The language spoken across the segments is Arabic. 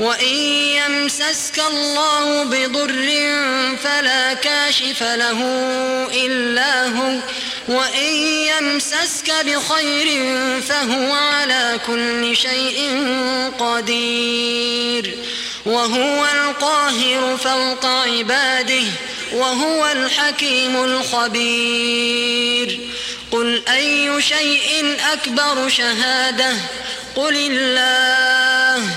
وإن يمسسك الله بضر فلا كاشف له إلا هو وإن يمسسك بخير فهو على كل شيء قدير وهو القاهر فوق عباده وهو الحكيم الخبير قل أي شيء أكبر شهادة قل الله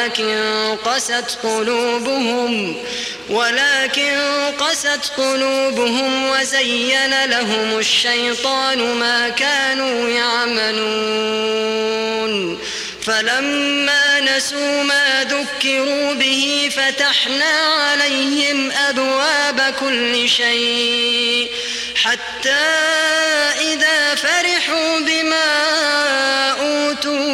ولكن قست قلوبهم ولكن قست قلوبهم وزين لهم الشيطان ما كانوا يعملون. فلما نسوا ما ذكروا به فتحنا عليهم أبواب كل شيء حتى إذا فرحوا بما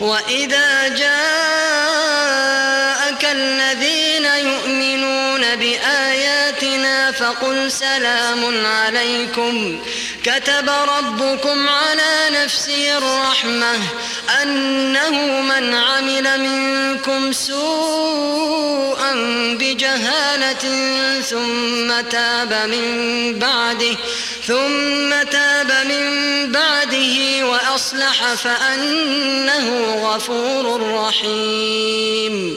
وإذا جاءك الذين فقل سلام عليكم. كتب ربكم على نفسه الرحمة أنه من عمل منكم سوءا بجهالة ثم تاب من بعده ثم تاب من بعده وأصلح فأنه غفور رحيم.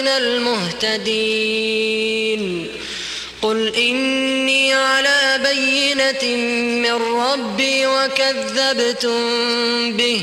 من المهتدين. قل إني على بينة من ربي وكذبتم به.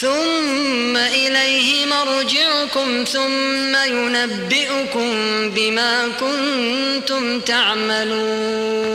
ثم إليه مرجعكم ثم ينبئكم بما كنتم تعملون.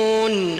يعلمون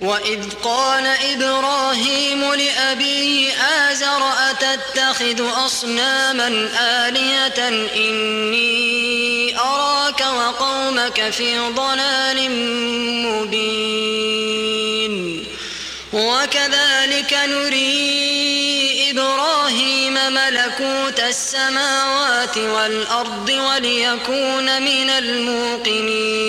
وإذ قال إبراهيم لأبيه آزر أتتخذ أصناما آلهة إني أراك وقومك في ضلال مبين. وكذلك نري إبراهيم ملكوت السماوات والأرض وليكون من الموقنين.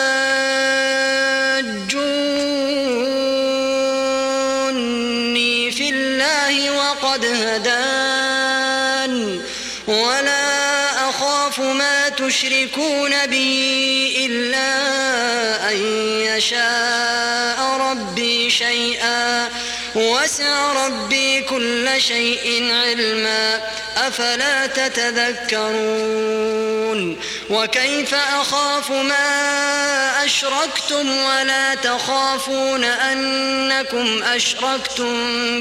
ما تشركون به إلا أن يشاء ربي شيئا وسع ربي كل شيء علما أفلا تتذكرون وكيف أخاف ما أشركتم ولا تخافون أنكم أشركتم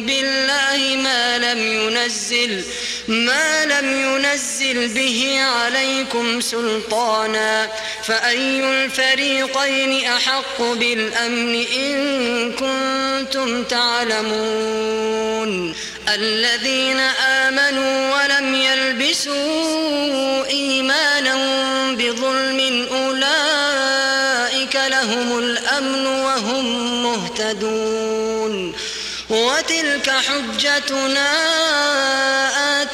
بالله ما لم ينزل ما لم ينزل به عليكم سلطانا فأي الفريقين أحق بالأمن إن كنتم تعلمون الذين آمنوا ولم يلبسوا إيمانهم بظلم أولئك لهم الأمن وهم مهتدون وتلك حجتنا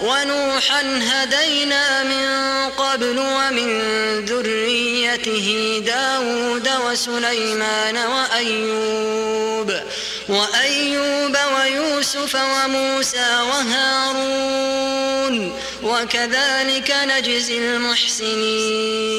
ونوحا هدينا من قبل ومن ذريته داود وسليمان وأيوب وأيوب ويوسف وموسى وهارون وكذلك نجزي المحسنين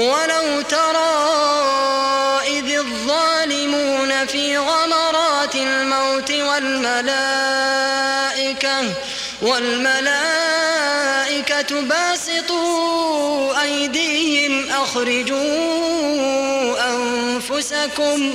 ولو ترى إذ الظالمون في غمرات الموت والملائكة والملائكة باسطوا أيديهم أخرجوا أنفسكم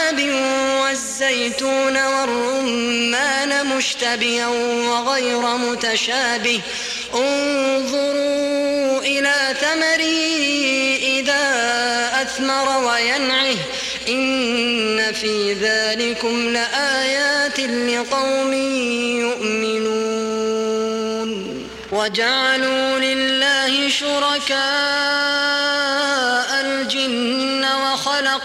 والزيتون والرمان مشتبها وغير متشابه. انظروا إلى ثمره إذا أثمر وينعه. إن في ذلكم لآيات لقوم يؤمنون. وجعلوا لله شركاء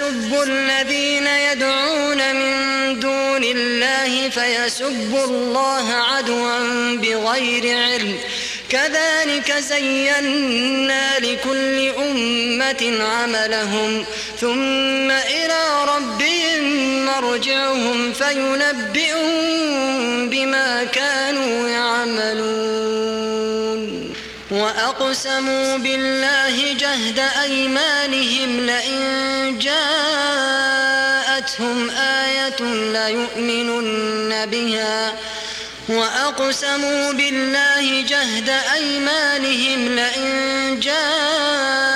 ولا تسبوا الذين يدعون من دون الله فيسبوا الله عدوا بغير علم. كذلك زينا لكل أمة عملهم. ثم إلى ربهم مرجعهم فينبئهم بما كانوا يعملون. وأقسموا بالله جهد أيمانهم لئن جاءتهم آية ليؤمنن بها. وأقسموا بالله جهد أيمانهم لئن جاءتهم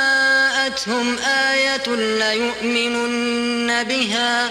آية ليؤمنن بها.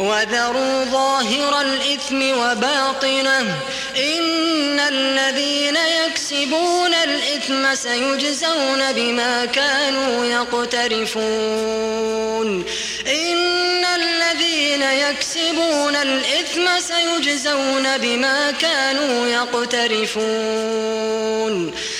وذروا ظاهر الإثم وباطنه إن الذين يكسبون الإثم سيجزون بما كانوا يقترفون إن الذين يكسبون الإثم سيجزون بما كانوا يقترفون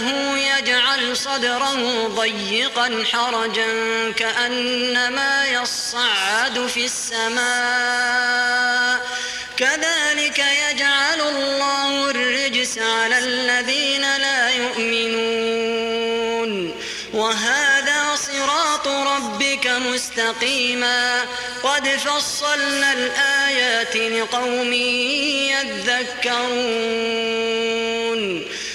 يضله يجعل صدره ضيقا حرجا كأنما يصعد في السماء. كذلك يجعل الله الرجس على الذين لا يؤمنون. وهذا صراط ربك مستقيما. قد فصلنا الآيات لقوم يذكرون.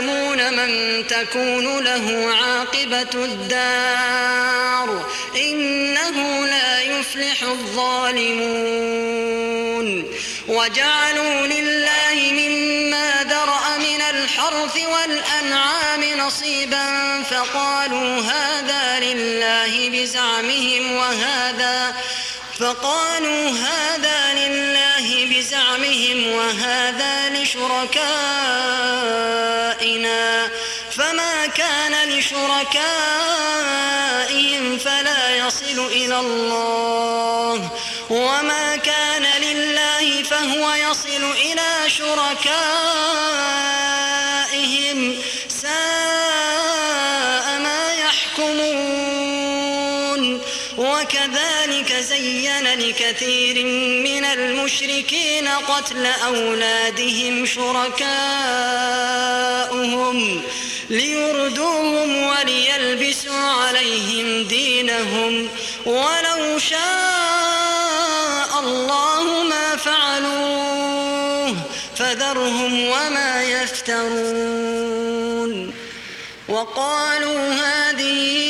تعلمون من تكون له عاقبة الدار إنه لا يفلح الظالمون. وجعلوا لله مما ذرأ من الحرث والأنعام نصيبا فقالوا هذا لله بزعمهم وهذا فقالوا هذا لله بزعمهم وهذا لشركائنا فما كان لشركائهم فلا يصل إلى الله وما كان لله فهو يصل إلى شركائهم وكذلك زين لكثير من المشركين قتل أولادهم شركاؤهم ليردوهم وليلبسوا عليهم دينهم. ولو شاء الله ما فعلوه فذرهم وما يفترون. وقالوا هذه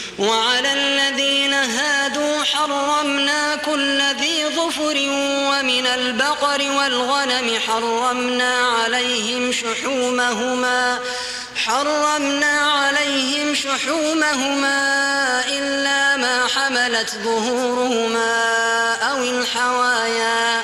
وعلى الذين هادوا حرمنا كل ذي ظفر ومن البقر والغنم حرمنا عليهم شحومهما حرمنا عليهم شحومهما إلا ما حملت ظهورهما أو الحوايا.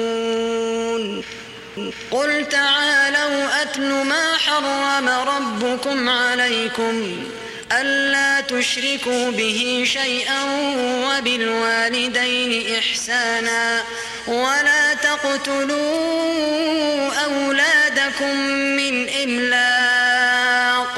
أتل ما حرم ربكم عليكم ألا تشركوا به شيئا وبالوالدين إحسانا ولا تقتلوا أولادكم من إملاق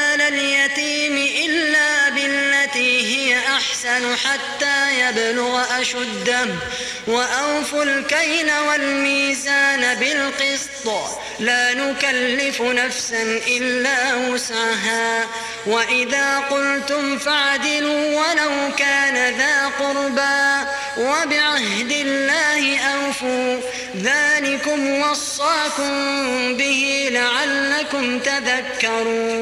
أحسن حتى يبلغ أشده. وأوفوا الكيل والميزان بالقسط. لا نكلف نفسا إلا وسعها. وإذا قلتم فاعدلوا ولو كان ذا قربى. وبعهد الله أوفوا. ذلكم وصاكم به لعلكم تذكرون.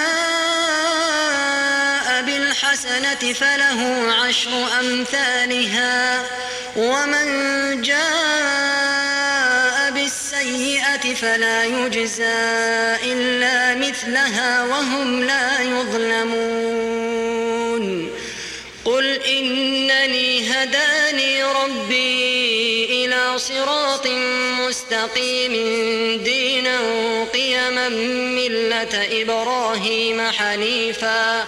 بالحسنة فله عشر أمثالها. ومن جاء بالسيئة فلا يجزى إلا مثلها وهم لا يظلمون. قل إنني هداني ربي إلى صراط مستقيم دينا قيما ملة إبراهيم حنيفا.